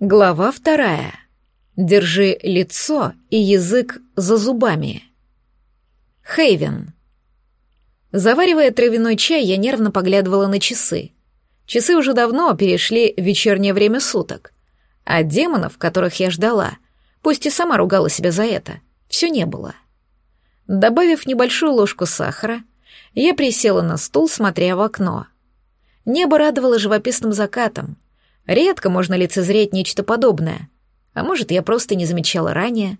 Глава вторая. Держи лицо и язык за зубами. Хейвен. Заваривая травяной чай, я нервно поглядывала на часы. Часы уже давно перешли в вечернее время суток. А демонов, которых я ждала, пусть и сама ругала себя за это, все не было. Добавив небольшую ложку сахара, я присела на стул, смотря в окно. Небо радовало живописным закатом — Редко можно лицезреть нечто подобное. А может, я просто не замечала ранее.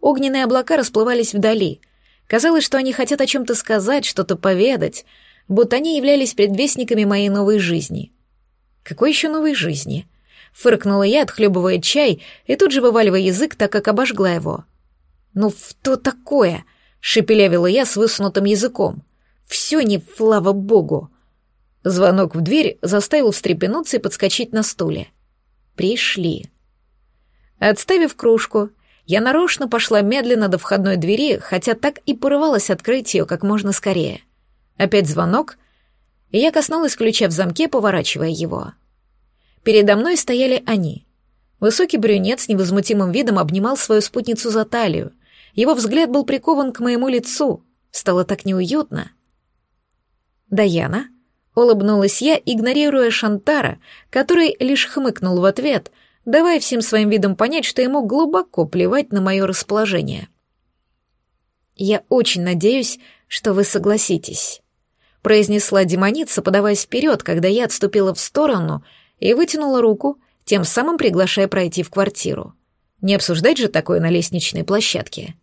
Огненные облака расплывались вдали. Казалось, что они хотят о чем-то сказать, что-то поведать, будто они являлись предвестниками моей новой жизни. Какой еще новой жизни? Фыркнула я, отхлебывая чай, и тут же вываливая язык, так как обожгла его. «Ну, что такое?» — шепелявила я с высунутым языком. «Все не, слава богу!» Звонок в дверь заставил встрепенуться и подскочить на стуле. Пришли. Отставив кружку, я нарочно пошла медленно до входной двери, хотя так и порывалась открыть ее как можно скорее. Опять звонок, и я коснулась ключа в замке, поворачивая его. Передо мной стояли они. Высокий брюнет с невозмутимым видом обнимал свою спутницу за талию. Его взгляд был прикован к моему лицу. Стало так неуютно. «Даяна?» Улыбнулась я, игнорируя Шантара, который лишь хмыкнул в ответ, давая всем своим видом понять, что ему глубоко плевать на мое расположение. «Я очень надеюсь, что вы согласитесь», — произнесла демоница, подаваясь вперед, когда я отступила в сторону и вытянула руку, тем самым приглашая пройти в квартиру. Не обсуждать же такое на лестничной площадке.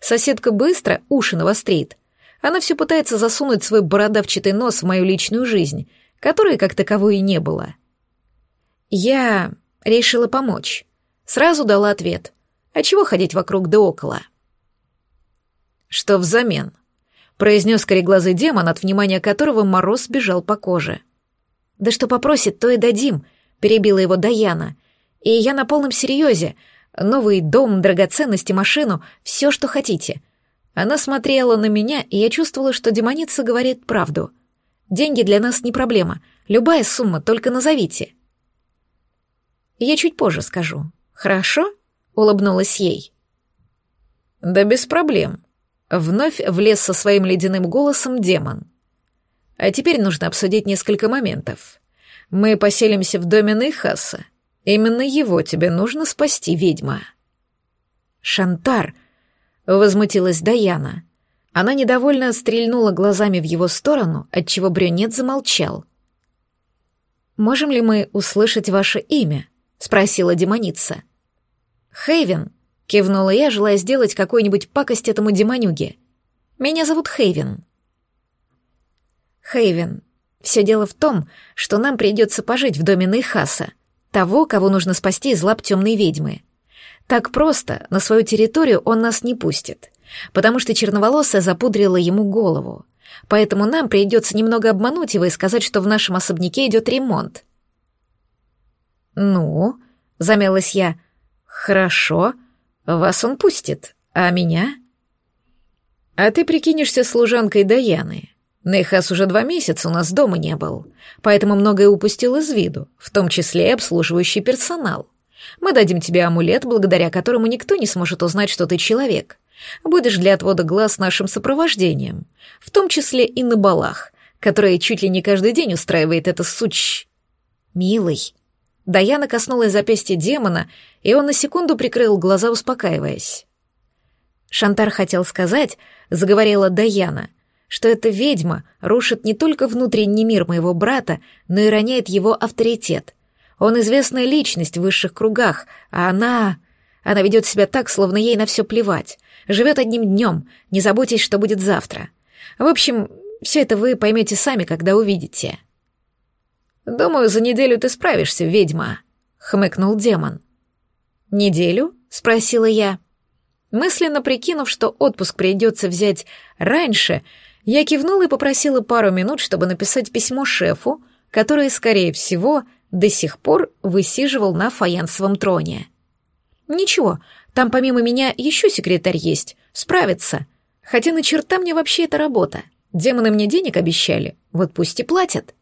Соседка быстро уши навострит, она все пытается засунуть свой бородавчатый нос в мою личную жизнь, которой как таковой и не было. Я решила помочь. Сразу дала ответ. А чего ходить вокруг да около? Что взамен? произнес кореглазый демон, от внимания которого мороз бежал по коже. «Да что попросит, то и дадим», — перебила его Даяна. «И я на полном серьезе. Новый дом, драгоценности, машину, все, что хотите. Она смотрела на меня, и я чувствовала, что демоница говорит правду. Деньги для нас не проблема. Любая сумма, только назовите. Я чуть позже скажу. Хорошо? Улыбнулась ей. Да без проблем. Вновь влез со своим ледяным голосом демон. А теперь нужно обсудить несколько моментов. Мы поселимся в доме Нейхаса. Именно его тебе нужно спасти, ведьма. Шантар, возмутилась Даяна. Она недовольно стрельнула глазами в его сторону, отчего брюнет замолчал. «Можем ли мы услышать ваше имя?» — спросила демоница. «Хейвен», — кивнула я, желая сделать какую-нибудь пакость этому демонюге. «Меня зовут Хейвен». «Хейвен, все дело в том, что нам придется пожить в доме Нейхаса, того, кого нужно спасти из лап темной ведьмы. Так просто на свою территорию он нас не пустит, потому что черноволосая запудрила ему голову. Поэтому нам придется немного обмануть его и сказать, что в нашем особняке идет ремонт. «Ну», — замялась я, — «хорошо, вас он пустит, а меня?» «А ты прикинешься служанкой Даяны. Нейхас уже два месяца у нас дома не был, поэтому многое упустил из виду, в том числе и обслуживающий персонал. Мы дадим тебе амулет, благодаря которому никто не сможет узнать, что ты человек. Будешь для отвода глаз нашим сопровождением, в том числе и на балах, которые чуть ли не каждый день устраивает эта суч... Милый. Даяна коснулась запястья демона, и он на секунду прикрыл глаза, успокаиваясь. Шантар хотел сказать, заговорила Даяна, что эта ведьма рушит не только внутренний мир моего брата, но и роняет его авторитет — он известная личность в высших кругах, а она... Она ведет себя так, словно ей на все плевать. Живет одним днем, не заботясь, что будет завтра. В общем, все это вы поймете сами, когда увидите. «Думаю, за неделю ты справишься, ведьма», — хмыкнул демон. «Неделю?» — спросила я. Мысленно прикинув, что отпуск придется взять раньше, я кивнула и попросила пару минут, чтобы написать письмо шефу, который, скорее всего, до сих пор высиживал на фаянсовом троне. Ничего, там помимо меня еще секретарь есть, справится. Хотя на черта мне вообще эта работа. Демоны мне денег обещали, вот пусть и платят.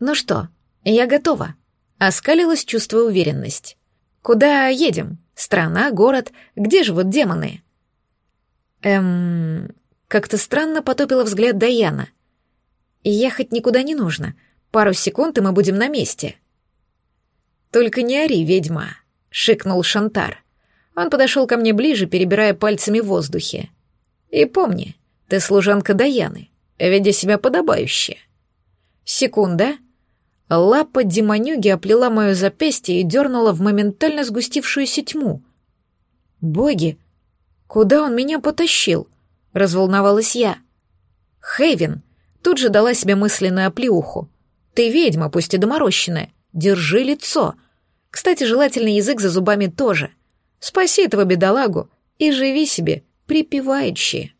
Ну что, я готова. Оскалилась, чувствуя уверенность. «Куда едем? Страна, город? Где живут демоны?» «Эм...» Как-то странно потопила взгляд Даяна. «Ехать никуда не нужно. Пару секунд, и мы будем на месте». «Только не ори, ведьма», — шикнул Шантар. Он подошел ко мне ближе, перебирая пальцами в воздухе. «И помни, ты служанка Даяны, веди себя подобающе». Секунда. Лапа демонюги оплела мое запястье и дернула в моментально сгустившуюся тьму. «Боги, куда он меня потащил?» — разволновалась я. «Хейвен!» — тут же дала себе мысленную оплеуху. «Ты ведьма, пусть и доморощенная. Держи лицо. Кстати, желательно язык за зубами тоже. Спаси этого бедолагу и живи себе припеваючи».